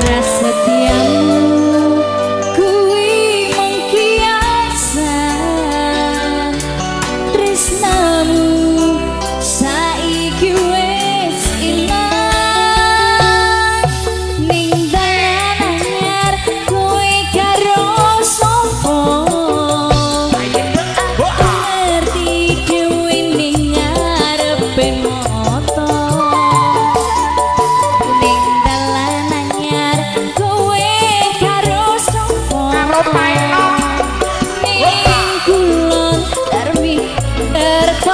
bersetia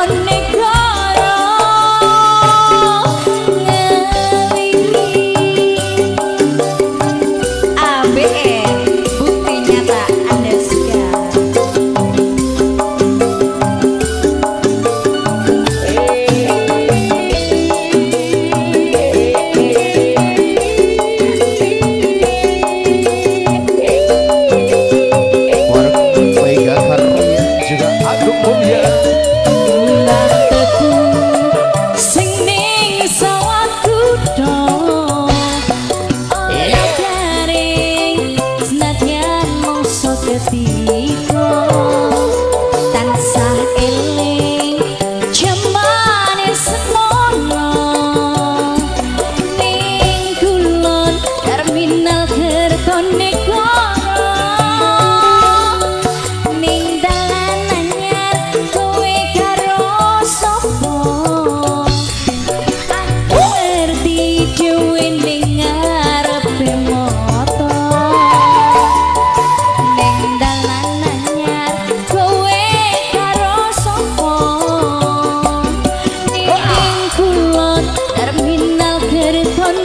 terminal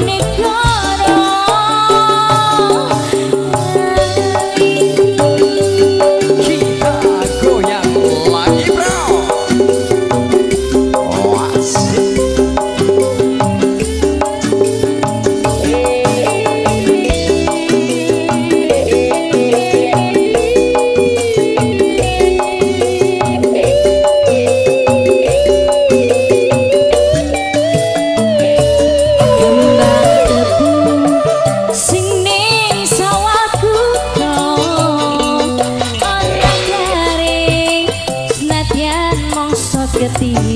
kertonik negatif